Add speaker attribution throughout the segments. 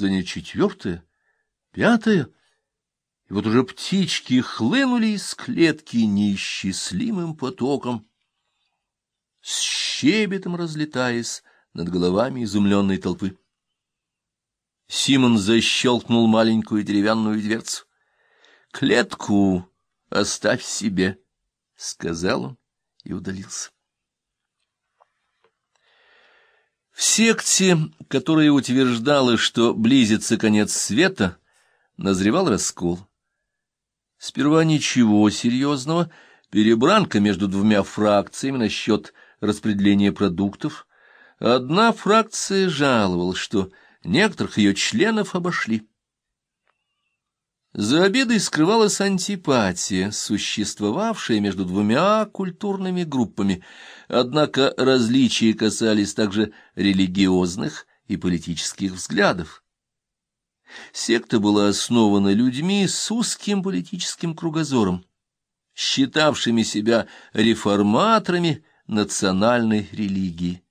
Speaker 1: за ней четвертая, пятая, и вот уже птички хлынули из клетки неисчислимым потоком, с щебетом разлетаясь над головами изумленной толпы. Симон защелкнул маленькую деревянную дверцу. — Клетку оставь себе, — сказал он и удалился. В секте, которая утверждала, что близится конец света, назревал раскол. Сперва ничего серьезного, перебранка между двумя фракциями насчет распределения продуктов. Одна фракция жаловалась, что некоторых ее членов обошли. За обидой скрывалась антипатия, существовавшая между двумя культурными группами, однако различия касались также религиозных и политических взглядов. Секта была основана людьми с узким политическим кругозором, считавшими себя реформаторами национальной религии.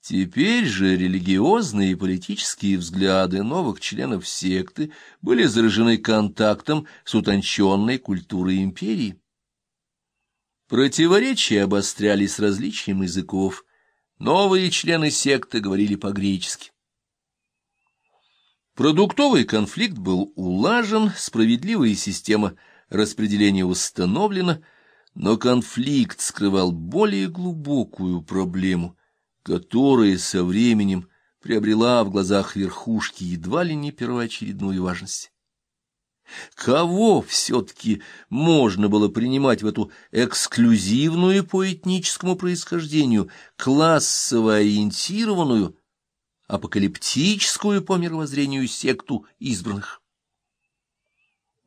Speaker 1: Теперь же религиозные и политические взгляды новых членов секты были заражены контактом с утонченной культурой империи. Противоречия обострялись различием языков. Новые члены секты говорили по-гречески. Продуктовый конфликт был улажен, справедливая система распределения установлена, но конфликт скрывал более глубокую проблему — которая со временем приобрела в глазах верхушки едва ли не первоочередную важность. Кого все-таки можно было принимать в эту эксклюзивную по этническому происхождению, классово ориентированную, апокалиптическую по мировоззрению секту избранных?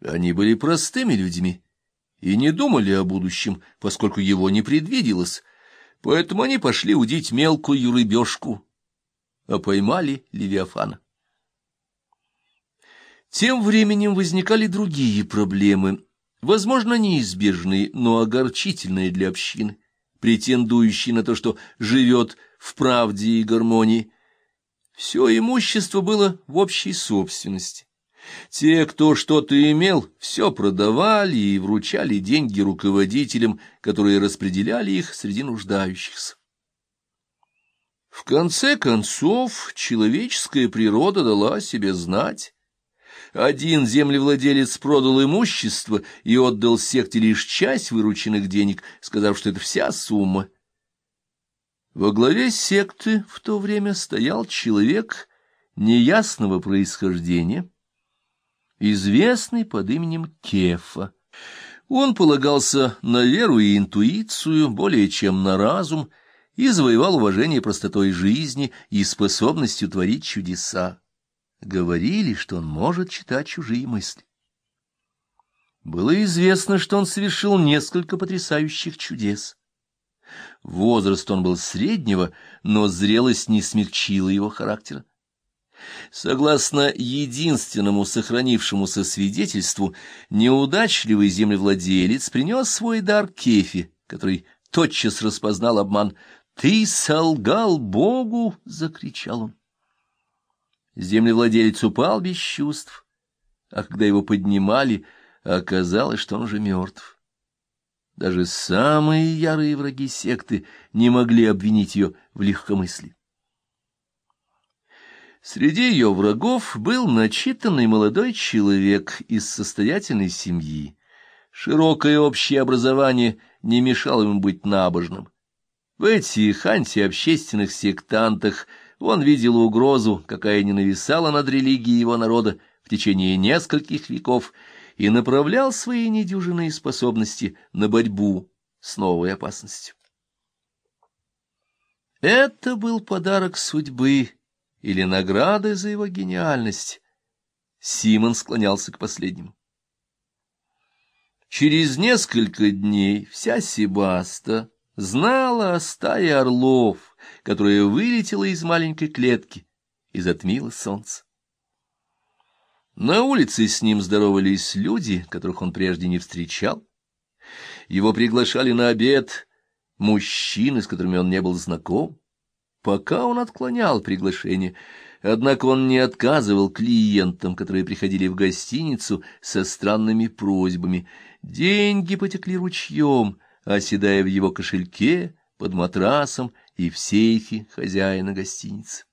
Speaker 1: Они были простыми людьми и не думали о будущем, поскольку его не предвиделось, Поэтому они пошли удить мелкую рыбешку, а поймали Левиафана. Тем временем возникали другие проблемы, возможно, неизбежные, но огорчительные для общины, претендующие на то, что живет в правде и гармонии. Все имущество было в общей собственности. Те, кто что-то имел, все продавали и вручали деньги руководителям, которые распределяли их среди нуждающихся. В конце концов, человеческая природа дала себе знать. Один землевладелец продал имущество и отдал секте лишь часть вырученных денег, сказав, что это вся сумма. Во главе секты в то время стоял человек неясного происхождения, известный под именем Кефа. Он полагался на веру и интуицию более чем на разум и завоевал уважение простотой жизни и способностью творить чудеса. Говорили, что он может читать чужие мысли. Было известно, что он совершил несколько потрясающих чудес. Возраст он был среднего, но зрелость не смягчила его характера. Согласно единственному сохранившемуся свидетельству, неудачливый землевладелец принес свой дар Кефи, который тотчас распознал обман. «Ты солгал Богу!» — закричал он. Землевладелец упал без чувств, а когда его поднимали, оказалось, что он уже мертв. Даже самые ярые враги секты не могли обвинить ее в легкомыслии. Среди ее врагов был начитанный молодой человек из состоятельной семьи. Широкое общее образование не мешало ему быть набожным. В этих антиобщественных сектантах он видел угрозу, какая не нависала над религией его народа в течение нескольких веков, и направлял свои недюжинные способности на борьбу с новой опасностью. Это был подарок судьбы или награды за его гениальность. Симон склонялся к последнему. Через несколько дней вся Себаста знала о стае орлов, которая вылетела из маленькой клетки и затмила солнце. На улице с ним здоровались люди, которых он прежде не встречал. Его приглашали на обед мужчины, с которыми он не был знаком. Пока он отклонял приглашение, Однако он не отказывал клиентам, которые приходили в гостиницу со странными просьбами. Деньги потекли ручьем, оседая в его кошельке, под матрасом и в сейфе хозяина гостиницы.